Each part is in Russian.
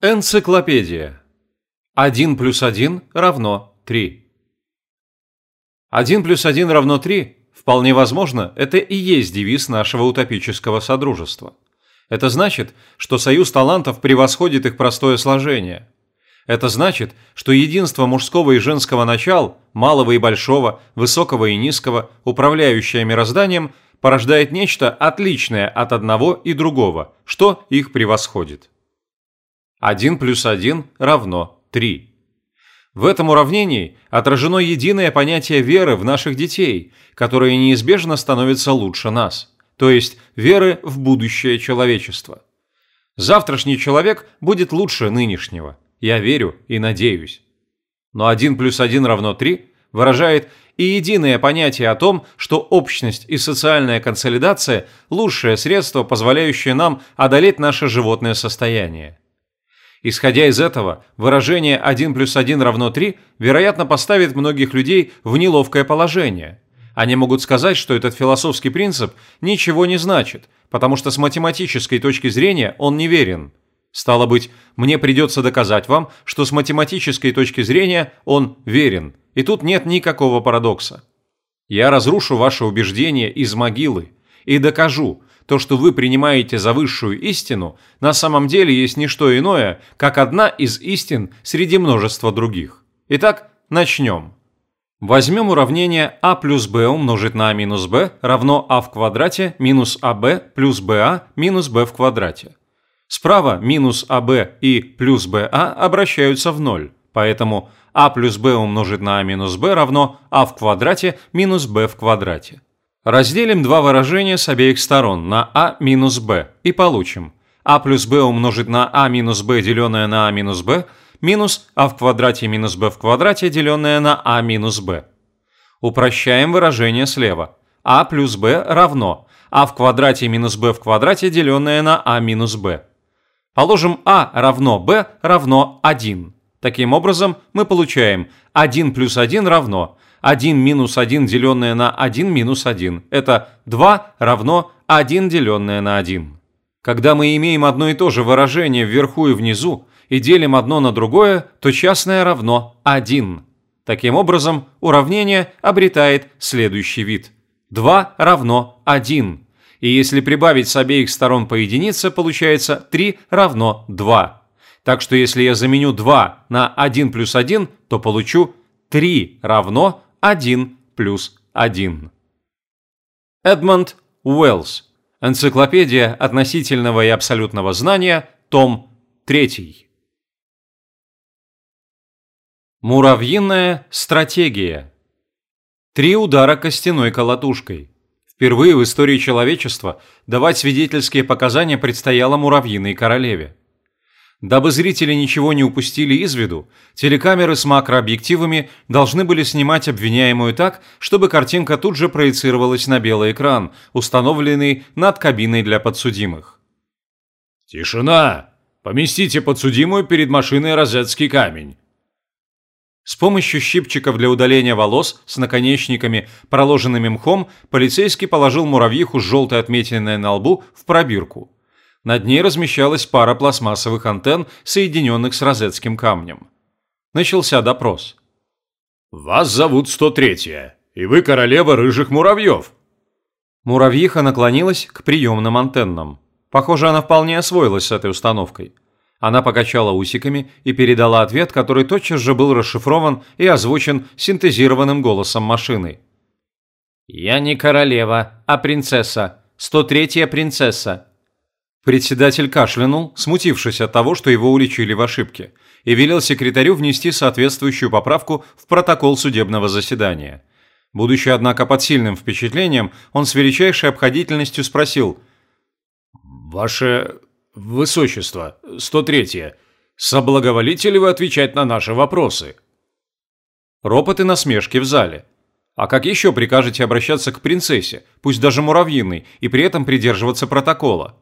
Энциклопедия. 1 плюс 1 равно 3. 1 плюс 1 равно 3, вполне возможно, это и есть девиз нашего утопического содружества. Это значит, что союз талантов превосходит их простое сложение. Это значит, что единство мужского и женского начал, малого и большого, высокого и низкого, управляющее мирозданием, порождает нечто отличное от одного и другого, что их превосходит. 1 плюс 1 равно 3. В этом уравнении отражено единое понятие веры в наших детей, которое неизбежно становится лучше нас, то есть веры в будущее человечества. Завтрашний человек будет лучше нынешнего. Я верю и надеюсь. Но 1 плюс 1 равно 3 выражает и единое понятие о том, что общность и социальная консолидация – лучшее средство, позволяющее нам одолеть наше животное состояние. Исходя из этого, выражение 1 плюс 1 равно 3, вероятно, поставит многих людей в неловкое положение. Они могут сказать, что этот философский принцип ничего не значит, потому что с математической точки зрения он неверен. Стало быть, мне придется доказать вам, что с математической точки зрения он верен, и тут нет никакого парадокса. Я разрушу ваше убеждение из могилы и докажу, то, что вы принимаете за высшую истину, на самом деле есть не что иное, как одна из истин среди множества других. Итак, начнем. Возьмем уравнение а плюс b умножить на а минус b равно а в квадрате минус аб плюс ба минус b в квадрате. Справа минус аб и плюс ба обращаются в ноль, поэтому а плюс b умножить на а минус b равно а в квадрате минус b в квадрате. Разделим два выражения с обеих сторон на а минус b и получим а плюс b умножить на а минус b, деленное на а минус b, минус а в квадрате минус b в квадрате, деленное на а минус b. Упрощаем выражение слева. а плюс b равно а в квадрате минус b в квадрате, деленное на а минус b. Положим а равно b равно 1. Таким образом, мы получаем 1 плюс 1 равно 1 минус 1 деленное на 1 минус 1. Это 2 равно 1 деленное на 1. Когда мы имеем одно и то же выражение вверху и внизу и делим одно на другое, то частное равно 1. Таким образом, уравнение обретает следующий вид. 2 равно 1. И если прибавить с обеих сторон по единице, получается 3 равно 2. Так что если я заменю 2 на 1 плюс 1, то получу 3 равно 1 плюс 1. Эдмонд Уэллс. Энциклопедия относительного и абсолютного знания, том 3. Муравьиная стратегия. Три удара костяной колотушкой. Впервые в истории человечества давать свидетельские показания предстояло муравьиной королеве. Дабы зрители ничего не упустили из виду, телекамеры с макрообъективами должны были снимать обвиняемую так, чтобы картинка тут же проецировалась на белый экран, установленный над кабиной для подсудимых. «Тишина! Поместите подсудимую перед машиной «Розетский камень». С помощью щипчиков для удаления волос с наконечниками, проложенными мхом, полицейский положил муравьиху с желтой отметиной на лбу в пробирку – над ней размещалась пара пластмассовых антенн, соединенных с розетским камнем. Начался допрос. «Вас зовут 103-я, и вы королева рыжих муравьев». Муравьиха наклонилась к приемным антеннам. Похоже, она вполне освоилась с этой установкой. Она покачала усиками и передала ответ, который тотчас же был расшифрован и озвучен синтезированным голосом машины. «Я не королева, а принцесса. 103-я принцесса. Председатель кашлянул, смутившись от того, что его уличили в ошибке, и велел секретарю внести соответствующую поправку в протокол судебного заседания. Будучи, однако, под сильным впечатлением, он с величайшей обходительностью спросил «Ваше Высочество, 103-е, соблаговолите ли вы отвечать на наши вопросы?» Ропот и насмешки в зале. А как еще прикажете обращаться к принцессе, пусть даже муравьиной, и при этом придерживаться протокола?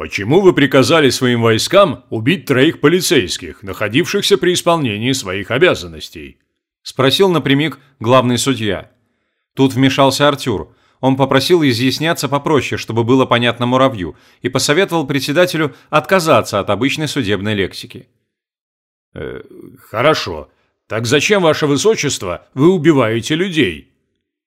Почему вы приказали своим войскам убить троих полицейских, находившихся при исполнении своих обязанностей? Спросил напрямик главный судья. Тут вмешался Артюр. Он попросил изъясняться попроще, чтобы было понятно муравью, и посоветовал председателю отказаться от обычной судебной лексики. «Э, «Хорошо. Так зачем, ваше высочество, вы убиваете людей?»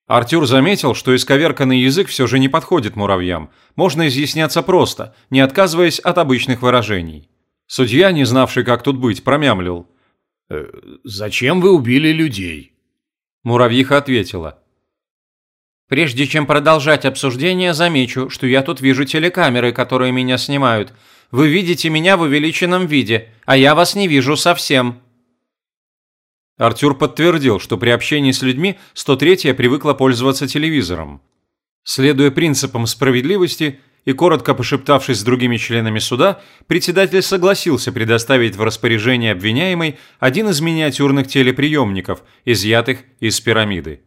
Артюр заметил, что исковерканный язык все же не подходит муравьям. Можно изъясняться просто, не отказываясь от обычных выражений. Судья, не знавший, как тут быть, промямлил. «Э, «Зачем вы убили людей?» Муравьиха ответила. Прежде чем продолжать обсуждение, замечу, что я тут вижу телекамеры, которые меня снимают. Вы видите меня в увеличенном виде, а я вас не вижу совсем». Артюр подтвердил, что при общении с людьми 103-я привыкла пользоваться телевизором. Следуя принципам справедливости и коротко пошептавшись с другими членами суда, председатель согласился предоставить в распоряжение обвиняемой один из миниатюрных телеприемников, изъятых из пирамиды.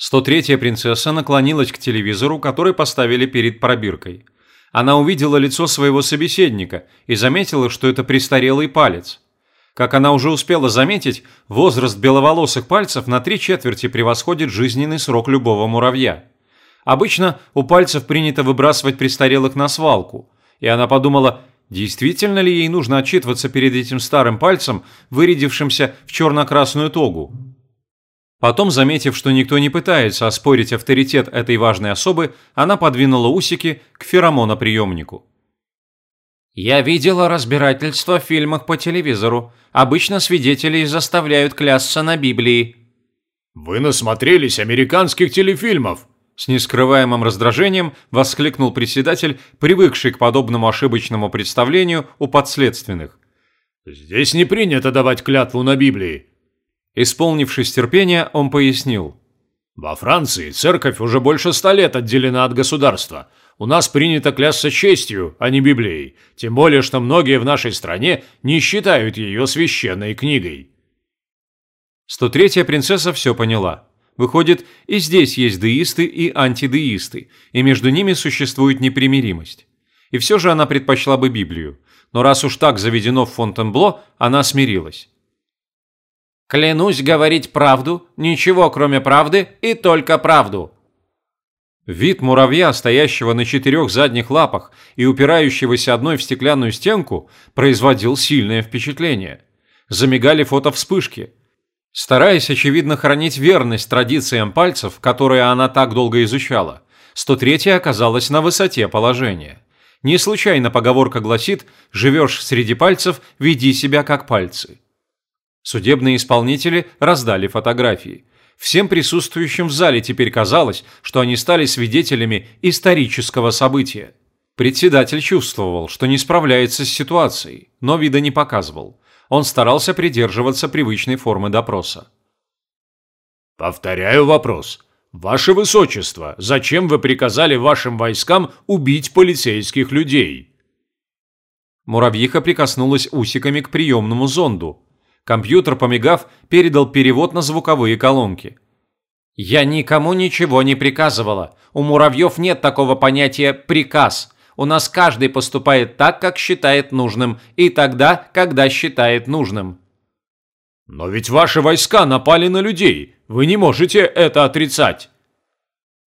103-я принцесса наклонилась к телевизору, который поставили перед пробиркой. Она увидела лицо своего собеседника и заметила, что это престарелый палец. Как она уже успела заметить, возраст беловолосых пальцев на три четверти превосходит жизненный срок любого муравья. Обычно у пальцев принято выбрасывать престарелых на свалку, и она подумала, действительно ли ей нужно отчитываться перед этим старым пальцем, вырядившимся в черно-красную тогу. Потом, заметив, что никто не пытается оспорить авторитет этой важной особы, она подвинула усики к феромоноприемнику. «Я видела разбирательство в фильмах по телевизору. Обычно свидетелей заставляют клясться на Библии». «Вы насмотрелись американских телефильмов!» С нескрываемым раздражением воскликнул председатель, привыкший к подобному ошибочному представлению у подследственных. «Здесь не принято давать клятву на Библии. Исполнившись терпения, он пояснил. «Во Франции церковь уже больше ста лет отделена от государства. У нас принято клясться честью, а не Библией. Тем более, что многие в нашей стране не считают ее священной книгой». 103-я принцесса все поняла. Выходит, и здесь есть деисты и антидеисты, и между ними существует непримиримость. И все же она предпочла бы Библию. Но раз уж так заведено в Фонтенбло, она смирилась. Клянусь говорить правду, ничего кроме правды и только правду. Вид муравья, стоящего на четырех задних лапах и упирающегося одной в стеклянную стенку, производил сильное впечатление. Замигали фотовспышки. Стараясь, очевидно, хранить верность традициям пальцев, которые она так долго изучала, 103-я оказалась на высоте положения. Не случайно поговорка гласит «живешь среди пальцев, веди себя как пальцы». Судебные исполнители раздали фотографии. Всем присутствующим в зале теперь казалось, что они стали свидетелями исторического события. Председатель чувствовал, что не справляется с ситуацией, но вида не показывал. Он старался придерживаться привычной формы допроса. «Повторяю вопрос. Ваше Высочество, зачем вы приказали вашим войскам убить полицейских людей?» Муравьиха прикоснулась усиками к приемному зонду, Компьютер, помигав, передал перевод на звуковые колонки. «Я никому ничего не приказывала. У муравьев нет такого понятия «приказ». У нас каждый поступает так, как считает нужным, и тогда, когда считает нужным». «Но ведь ваши войска напали на людей. Вы не можете это отрицать».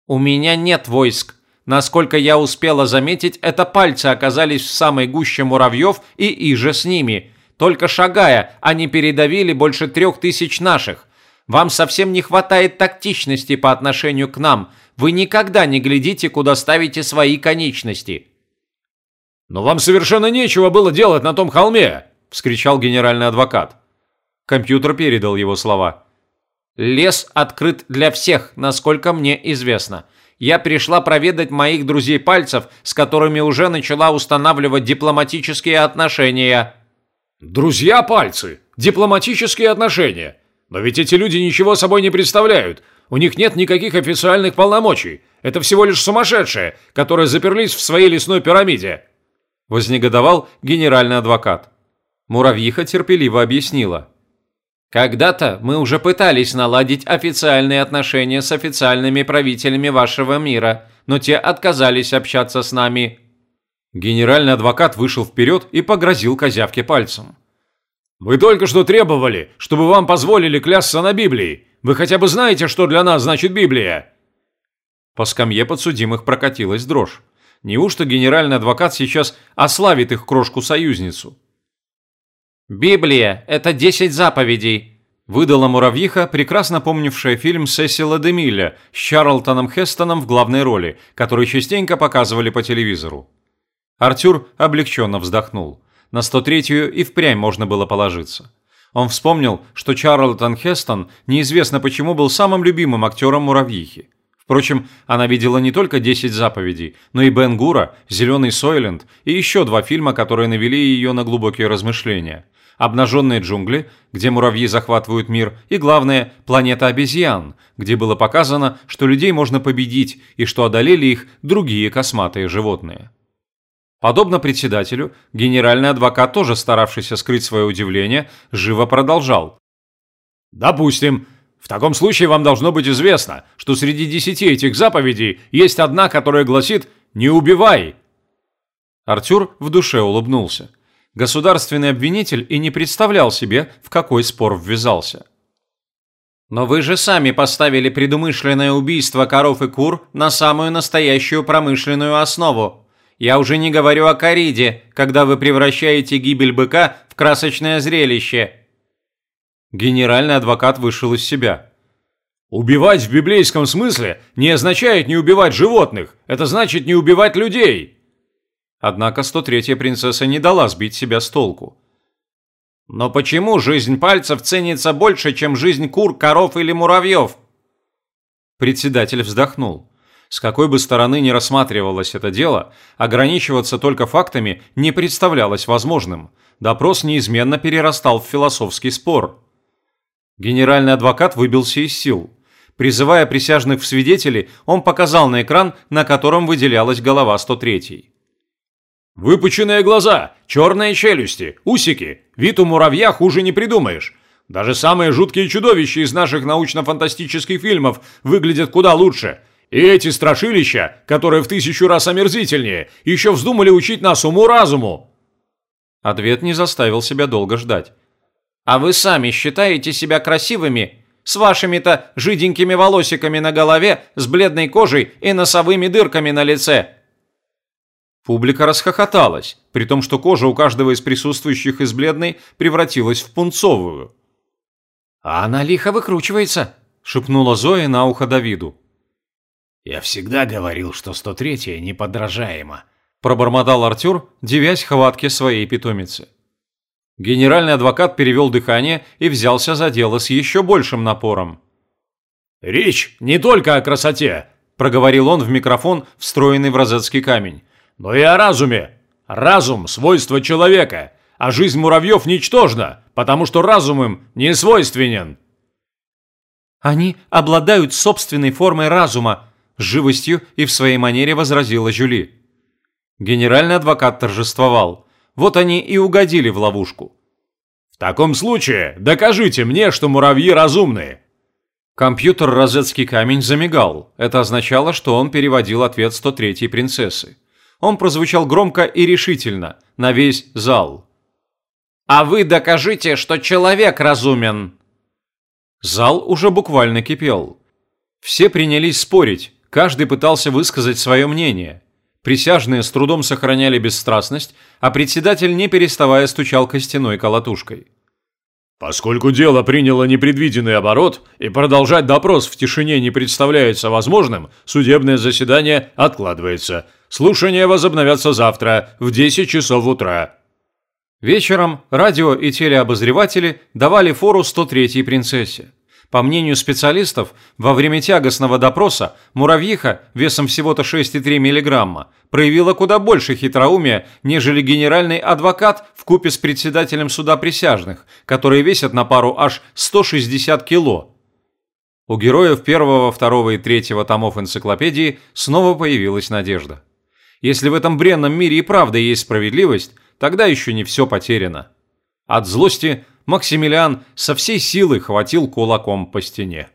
«У меня нет войск. Насколько я успела заметить, это пальцы оказались в самой гуще муравьев и иже с ними. Только шагая, они передавили больше трех тысяч наших. Вам совсем не хватает тактичности по отношению к нам. Вы никогда не глядите, куда ставите свои конечности». «Но вам совершенно нечего было делать на том холме!» – вскричал генеральный адвокат. Компьютер передал его слова. «Лес открыт для всех, насколько мне известно. Я пришла проведать моих друзей-пальцев, с которыми уже начала устанавливать дипломатические отношения». Друзья пальцы, дипломатические отношения. Но ведь эти люди ничего собой не представляют. У них нет никаких официальных полномочий. Это всего лишь сумасшедшие, которые заперлись в своей лесной пирамиде. Вознегодовал генеральный адвокат. Муравьиха терпеливо объяснила. Когда-то мы уже пытались наладить официальные отношения с официальными правителями вашего мира, но те отказались общаться с нами. Генеральный адвокат вышел вперед и погрозил козявке пальцем. «Вы только что требовали, чтобы вам позволили клясться на Библии. Вы хотя бы знаете, что для нас значит Библия?» По скамье подсудимых прокатилась дрожь. Неужто генеральный адвокат сейчас ославит их крошку-союзницу? «Библия – это десять заповедей», – выдала муравьиха, прекрасно помнившая фильм Сесила Демиля с Чарлтоном Хестоном в главной роли, который частенько показывали по телевизору. Артюр облегченно вздохнул. На 103-ю и впрямь можно было положиться. Он вспомнил, что Чарлтон Хестон неизвестно почему был самым любимым актером муравьихи. Впрочем, она видела не только «Десять заповедей», но и «Бен Гура», «Зеленый Сойленд» и еще два фильма, которые навели ее на глубокие размышления. «Обнаженные джунгли», где муравьи захватывают мир, и, главное, «Планета обезьян», где было показано, что людей можно победить и что одолели их другие косматые животные. Подобно председателю, генеральный адвокат, тоже старавшийся скрыть свое удивление, живо продолжал. «Допустим, в таком случае вам должно быть известно, что среди десяти этих заповедей есть одна, которая гласит «не убивай». Артюр в душе улыбнулся. Государственный обвинитель и не представлял себе, в какой спор ввязался. «Но вы же сами поставили предумышленное убийство коров и кур на самую настоящую промышленную основу. Я уже не говорю о кориде, когда вы превращаете гибель быка в красочное зрелище. Генеральный адвокат вышел из себя. «Убивать в библейском смысле не означает не убивать животных, это значит не убивать людей!» Однако 103-я принцесса не дала сбить себя с толку. «Но почему жизнь пальцев ценится больше, чем жизнь кур, коров или муравьев?» Председатель вздохнул. С какой бы стороны ни рассматривалось это дело, ограничиваться только фактами не представлялось возможным. Допрос неизменно перерастал в философский спор. Генеральный адвокат выбился из сил. Призывая присяжных в свидетели, он показал на экран, на котором выделялась голова 103-й. «Выпученные глаза, черные челюсти, усики. Вид у муравья хуже не придумаешь. Даже самые жуткие чудовища из наших научно-фантастических фильмов выглядят куда лучше. И эти страшилища, которые в тысячу раз омерзительнее, еще вздумали учить нас уму-разуму». Ответ не заставил себя долго ждать. А вы сами считаете себя красивыми? С вашими-то жиденькими волосиками на голове, с бледной кожей и носовыми дырками на лице?» Публика расхохоталась, при том, что кожа у каждого из присутствующих из бледной превратилась в пунцовую. «А она лихо выкручивается», – шепнула Зоя на ухо Давиду. «Я всегда говорил, что 103-я неподражаема», – пробормотал Артюр, девясь хватке своей питомицы. Генеральный адвокат перевел дыхание и взялся за дело с еще большим напором. «Речь не только о красоте», – проговорил он в микрофон, встроенный в розетский камень, – «но и о разуме. Разум – свойство человека, а жизнь муравьев ничтожна, потому что разум им не свойственен». «Они обладают собственной формой разума», – живостью и в своей манере возразила Жюли. Генеральный адвокат торжествовал – вот они и угодили в ловушку. В таком случае докажите мне, что муравьи разумные. Компьютер «Розетский камень» замигал. Это означало, что он переводил ответ 103-й принцессы. Он прозвучал громко и решительно, на весь зал. «А вы докажите, что человек разумен!» Зал уже буквально кипел. Все принялись спорить, каждый пытался высказать свое мнение – Присяжные с трудом сохраняли бесстрастность, а председатель, не переставая, стучал костяной колотушкой. Поскольку дело приняло непредвиденный оборот и продолжать допрос в тишине не представляется возможным, судебное заседание откладывается. Слушания возобновятся завтра в 10 часов утра. Вечером радио и телеобозреватели давали фору 103-й принцессе. По мнению специалистов, во время тягостного допроса муравьиха весом всего-то 6,3 мг проявила куда больше хитроумия, нежели генеральный адвокат в купе с председателем суда присяжных, которые весят на пару аж 160 кило. У героев первого, второго и третьего томов энциклопедии снова появилась надежда. Если в этом бренном мире и правда есть справедливость, тогда еще не все потеряно. От злости Максимилиан со всей силы хватил кулаком по стене.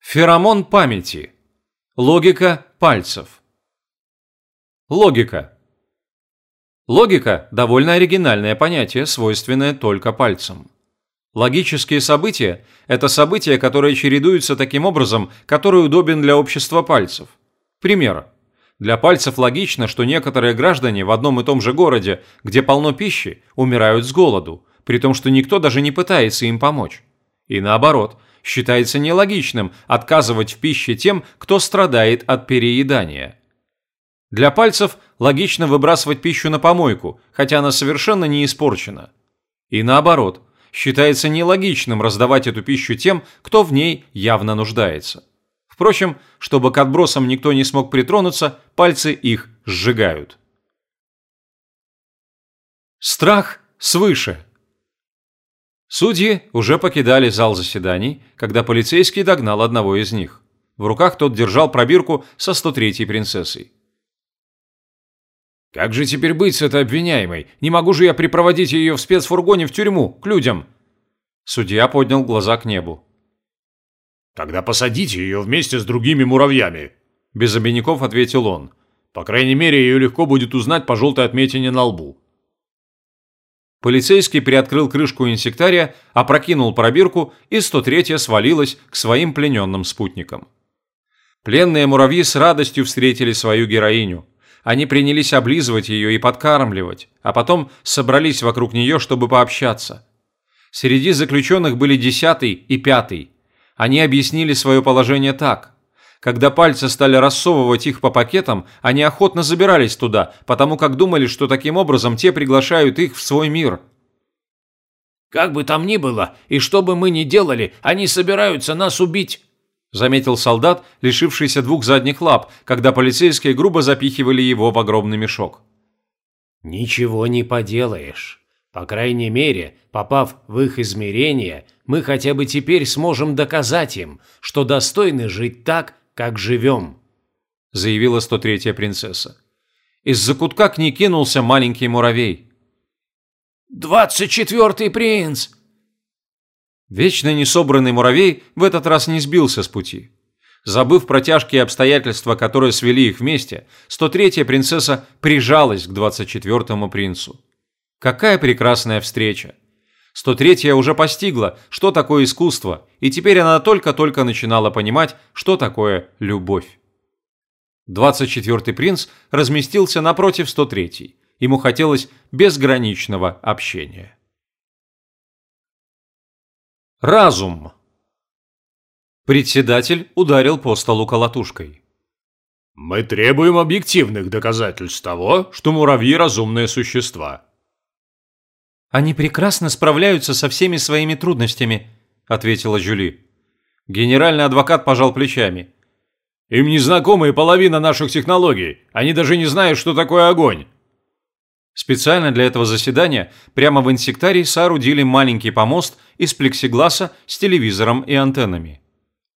Феромон памяти. Логика пальцев. Логика. Логика – довольно оригинальное понятие, свойственное только пальцам. Логические события – это события, которые чередуются таким образом, который удобен для общества пальцев. Пример. Для пальцев логично, что некоторые граждане в одном и том же городе, где полно пищи, умирают с голоду, при том, что никто даже не пытается им помочь. И наоборот, считается нелогичным отказывать в пище тем, кто страдает от переедания. Для пальцев логично выбрасывать пищу на помойку, хотя она совершенно не испорчена. И наоборот, считается нелогичным раздавать эту пищу тем, кто в ней явно нуждается. Впрочем, чтобы к отбросам никто не смог притронуться, пальцы их сжигают. Страх свыше. Судьи уже покидали зал заседаний, когда полицейский догнал одного из них. В руках тот держал пробирку со 103-й принцессой. «Как же теперь быть с этой обвиняемой? Не могу же я припроводить ее в спецфургоне в тюрьму, к людям?» Судья поднял глаза к небу. «Тогда посадите ее вместе с другими муравьями», – без обиняков ответил он. «По крайней мере, ее легко будет узнать по желтой отметине на лбу». Полицейский приоткрыл крышку инсектария, опрокинул пробирку, и 103-я свалилась к своим плененным спутникам. Пленные муравьи с радостью встретили свою героиню. Они принялись облизывать ее и подкармливать, а потом собрались вокруг нее, чтобы пообщаться. Среди заключенных были десятый и пятый. Они объяснили свое положение так. Когда пальцы стали рассовывать их по пакетам, они охотно забирались туда, потому как думали, что таким образом те приглашают их в свой мир. «Как бы там ни было, и что бы мы ни делали, они собираются нас убить», заметил солдат, лишившийся двух задних лап, когда полицейские грубо запихивали его в огромный мешок. «Ничего не поделаешь. По крайней мере, попав в их измерение, мы хотя бы теперь сможем доказать им, что достойны жить так, как живем», – заявила 103-я принцесса. Из-за кутка к ней кинулся маленький муравей. «Двадцать четвертый принц!» Вечно несобранный муравей в этот раз не сбился с пути. Забыв про тяжкие обстоятельства, которые свели их вместе, 103-я принцесса прижалась к 24-му принцу. Какая прекрасная встреча! 103-я уже постигла, что такое искусство, и теперь она только-только начинала понимать, что такое любовь. 24-й принц разместился напротив 103-й. Ему хотелось безграничного общения. Разум. Председатель ударил по столу колотушкой. «Мы требуем объективных доказательств того, что муравьи – разумные существа. «Они прекрасно справляются со всеми своими трудностями», – ответила Жюли. Генеральный адвокат пожал плечами. «Им не знакома и половина наших технологий. Они даже не знают, что такое огонь». Специально для этого заседания прямо в инсектарии соорудили маленький помост из плексигласа с телевизором и антеннами.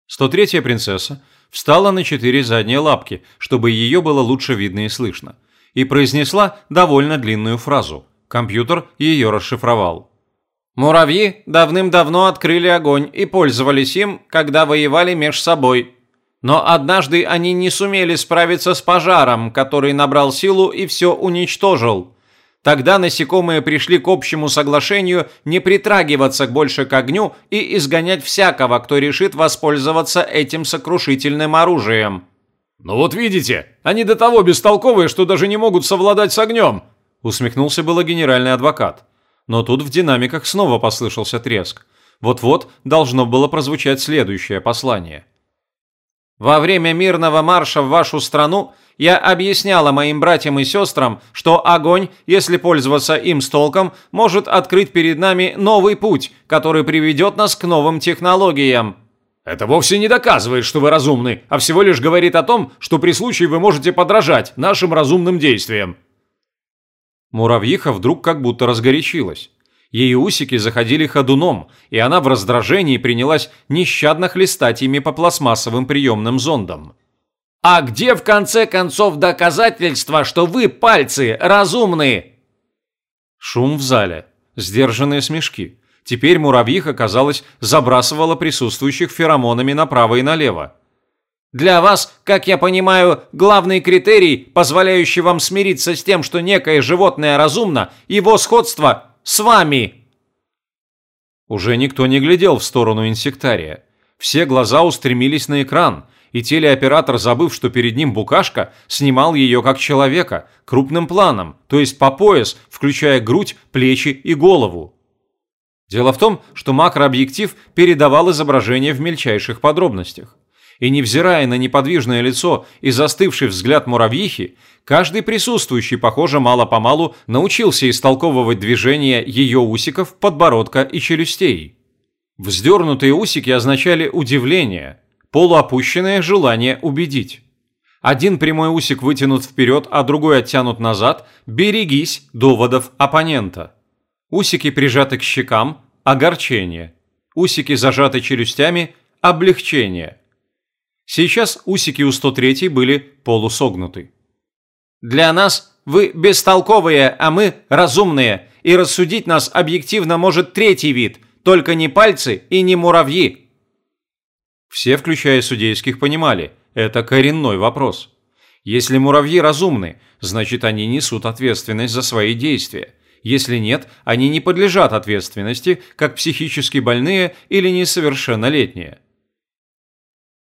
103-я принцесса встала на четыре задние лапки, чтобы ее было лучше видно и слышно, и произнесла довольно длинную фразу – Компьютер ее расшифровал. Муравьи давным-давно открыли огонь и пользовались им, когда воевали меж собой. Но однажды они не сумели справиться с пожаром, который набрал силу и все уничтожил. Тогда насекомые пришли к общему соглашению не притрагиваться больше к огню и изгонять всякого, кто решит воспользоваться этим сокрушительным оружием. «Ну вот видите, они до того бестолковые, что даже не могут совладать с огнем», Усмехнулся было генеральный адвокат. Но тут в динамиках снова послышался треск. Вот-вот должно было прозвучать следующее послание. «Во время мирного марша в вашу страну я объясняла моим братьям и сестрам, что огонь, если пользоваться им с толком, может открыть перед нами новый путь, который приведет нас к новым технологиям». Это вовсе не доказывает, что вы разумны, а всего лишь говорит о том, что при случае вы можете подражать нашим разумным действиям. Муравьиха вдруг как будто разгорячилась. Ее усики заходили ходуном, и она в раздражении принялась нещадно хлестать ими по пластмассовым приемным зондам. «А где в конце концов доказательства, что вы, пальцы, разумные?» Шум в зале, сдержанные смешки. Теперь муравьиха, казалось, забрасывала присутствующих феромонами направо и налево. Для вас, как я понимаю, главный критерий, позволяющий вам смириться с тем, что некое животное разумно, его сходство с вами. Уже никто не глядел в сторону инсектария. Все глаза устремились на экран, и телеоператор, забыв, что перед ним букашка, снимал ее как человека, крупным планом, то есть по пояс, включая грудь, плечи и голову. Дело в том, что макрообъектив передавал изображение в мельчайших подробностях. И невзирая на неподвижное лицо и застывший взгляд муравьихи, каждый присутствующий, похоже, мало-помалу научился истолковывать движения ее усиков, подбородка и челюстей. Вздернутые усики означали удивление, полуопущенное желание убедить. Один прямой усик вытянут вперед, а другой оттянут назад, берегись доводов оппонента. Усики прижаты к щекам – огорчение. Усики зажаты челюстями – облегчение. Сейчас усики у 103 были полусогнуты. «Для нас вы бестолковые, а мы разумные, и рассудить нас объективно может третий вид, только не пальцы и не муравьи». Все, включая судейских, понимали – это коренной вопрос. Если муравьи разумны, значит они несут ответственность за свои действия. Если нет, они не подлежат ответственности, как психически больные или несовершеннолетние.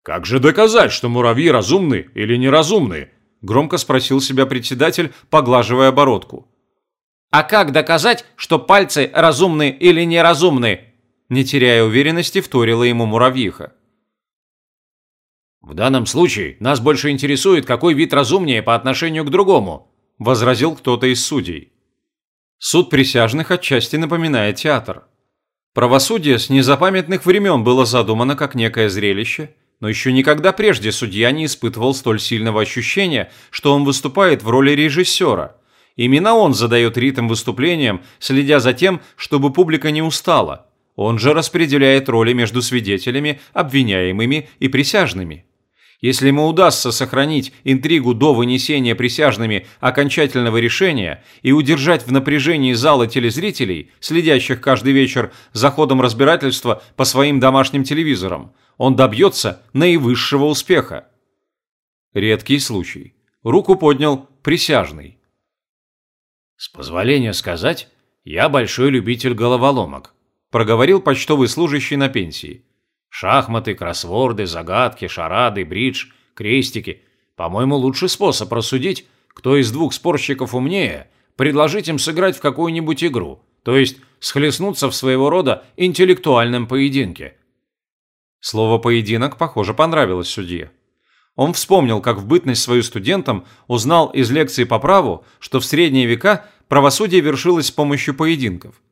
«Как же доказать, что муравьи разумны или неразумны?» – громко спросил себя председатель, поглаживая бородку. «А как доказать, что пальцы разумны или неразумны?» Не теряя уверенности, вторила ему муравьиха. «В данном случае нас больше интересует, какой вид разумнее по отношению к другому», – возразил кто-то из судей. Суд присяжных отчасти напоминает театр. Правосудие с незапамятных времен было задумано как некое зрелище, но еще никогда прежде судья не испытывал столь сильного ощущения, что он выступает в роли режиссера. Именно он задает ритм выступлениям, следя за тем, чтобы публика не устала. Он же распределяет роли между свидетелями, обвиняемыми и присяжными. Если ему удастся сохранить интригу до вынесения присяжными окончательного решения и удержать в напряжении зала телезрителей, следящих каждый вечер за ходом разбирательства по своим домашним телевизорам, он добьется наивысшего успеха. Редкий случай. Руку поднял присяжный. «С позволения сказать, я большой любитель головоломок», проговорил почтовый служащий на пенсии. Шахматы, кроссворды, загадки, шарады, бридж, крестики. По-моему, лучший способ рассудить, кто из двух спорщиков умнее, предложить им сыграть в какую-нибудь игру, то есть схлестнуться в своего рода интеллектуальном поединке. Слово «поединок», похоже, понравилось судье. Он вспомнил, как в бытность свою студентом узнал из лекции по праву, что в средние века правосудие вершилось с помощью поединков –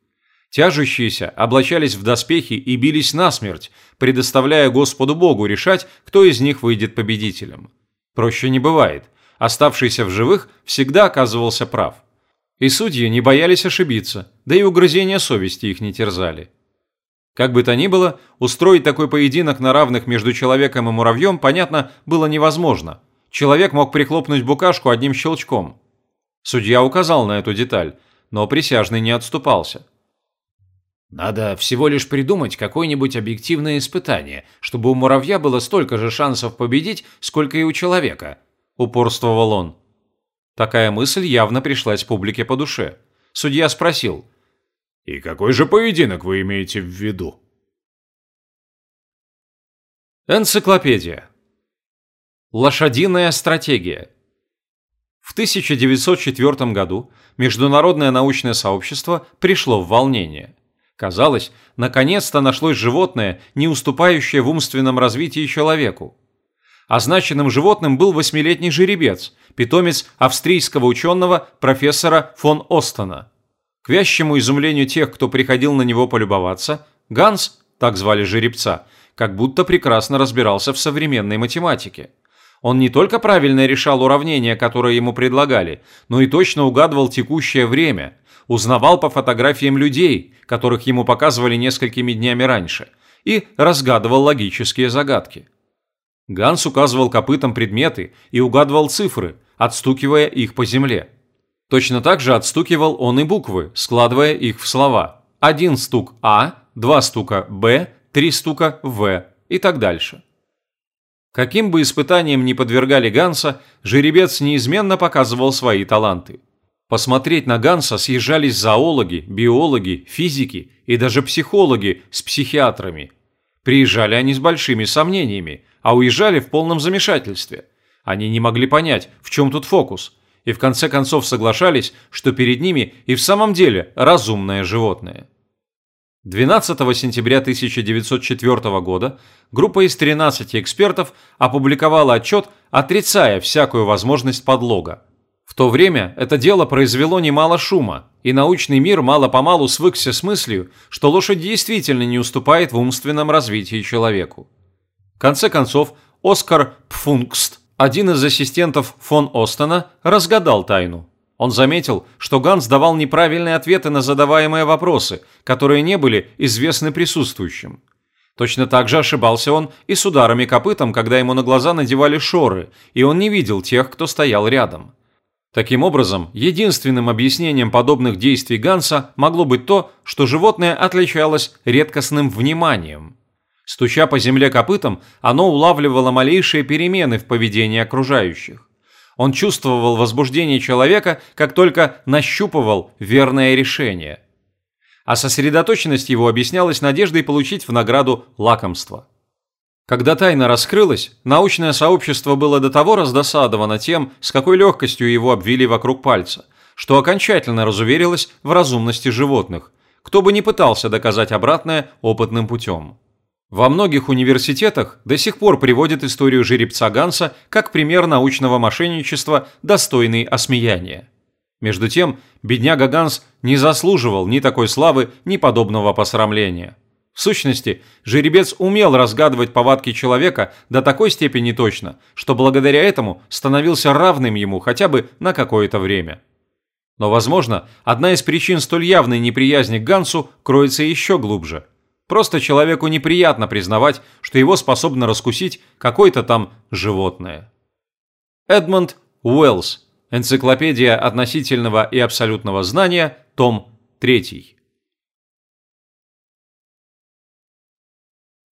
Тяжущиеся облачались в доспехи и бились насмерть, предоставляя Господу Богу решать, кто из них выйдет победителем. Проще не бывает. Оставшийся в живых всегда оказывался прав. И судьи не боялись ошибиться, да и угрызения совести их не терзали. Как бы то ни было, устроить такой поединок на равных между человеком и муравьем, понятно, было невозможно. Человек мог прихлопнуть букашку одним щелчком. Судья указал на эту деталь, но присяжный не отступался. Надо всего лишь придумать какое-нибудь объективное испытание, чтобы у муравья было столько же шансов победить, сколько и у человека», – упорствовал он. Такая мысль явно пришлась публике по душе. Судья спросил. «И какой же поединок вы имеете в виду?» Энциклопедия. Лошадиная стратегия. В 1904 году международное научное сообщество пришло в волнение. Казалось, наконец-то нашлось животное, не уступающее в умственном развитии человеку. Означенным животным был восьмилетний жеребец, питомец австрийского ученого профессора фон Остона. К вящему изумлению тех, кто приходил на него полюбоваться, Ганс, так звали жеребца, как будто прекрасно разбирался в современной математике. Он не только правильно решал уравнения, которые ему предлагали, но и точно угадывал текущее время, узнавал по фотографиям людей, которых ему показывали несколькими днями раньше, и разгадывал логические загадки. Ганс указывал копытом предметы и угадывал цифры, отстукивая их по земле. Точно так же отстукивал он и буквы, складывая их в слова. Один стук А, два стука Б, три стука В и так дальше. Каким бы испытанием ни подвергали Ганса, жеребец неизменно показывал свои таланты. Посмотреть на Ганса съезжались зоологи, биологи, физики и даже психологи с психиатрами. Приезжали они с большими сомнениями, а уезжали в полном замешательстве. Они не могли понять, в чем тут фокус, и в конце концов соглашались, что перед ними и в самом деле разумное животное. 12 сентября 1904 года группа из 13 экспертов опубликовала отчет, отрицая всякую возможность подлога. В то время это дело произвело немало шума, и научный мир мало-помалу свыкся с мыслью, что лошадь действительно не уступает в умственном развитии человеку. В конце концов, Оскар Пфункст, один из ассистентов фон Остена, разгадал тайну. Он заметил, что Ганс давал неправильные ответы на задаваемые вопросы, которые не были известны присутствующим. Точно так же ошибался он и с ударами копытом, когда ему на глаза надевали шоры, и он не видел тех, кто стоял рядом. Таким образом, единственным объяснением подобных действий Ганса могло быть то, что животное отличалось редкостным вниманием. Стуча по земле копытом, оно улавливало малейшие перемены в поведении окружающих. Он чувствовал возбуждение человека, как только нащупывал верное решение. А сосредоточенность его объяснялась надеждой получить в награду лакомство. Когда тайна раскрылась, научное сообщество было до того раздосадовано тем, с какой легкостью его обвили вокруг пальца, что окончательно разуверилось в разумности животных, кто бы ни пытался доказать обратное опытным путем. Во многих университетах до сих пор приводят историю жеребца Ганса как пример научного мошенничества, достойный осмеяния. Между тем, бедняга Ганс не заслуживал ни такой славы, ни подобного посрамления. В сущности, жеребец умел разгадывать повадки человека до такой степени точно, что благодаря этому становился равным ему хотя бы на какое-то время. Но, возможно, одна из причин столь явной неприязни к Гансу кроется еще глубже – Просто человеку неприятно признавать, что его способно раскусить какое-то там животное. Эдмонд Уэллс. Энциклопедия относительного и абсолютного знания. Том 3.